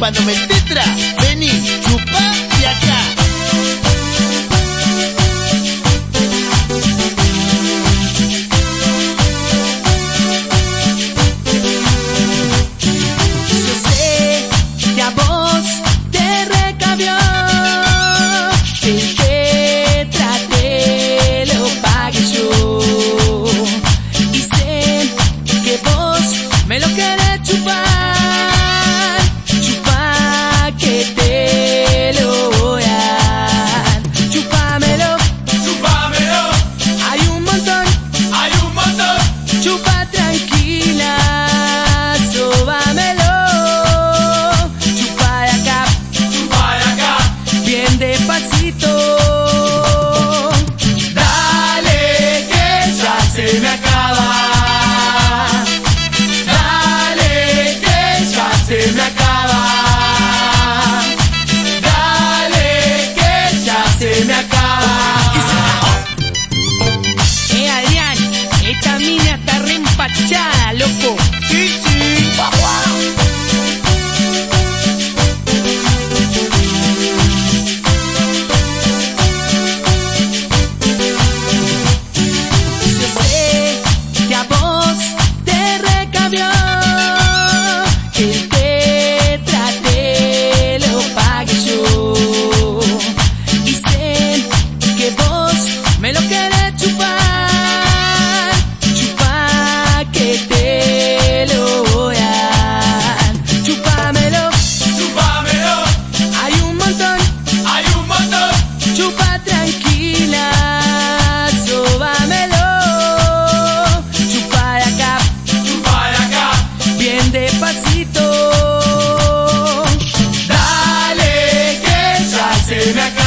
pa' no me tetra. Vení, chupa de acá. Yo sé que a vos te recabió. Sí. mina está re empachada, loco. Sí, sí. bien de pasito. Dale, que ya se me acaba.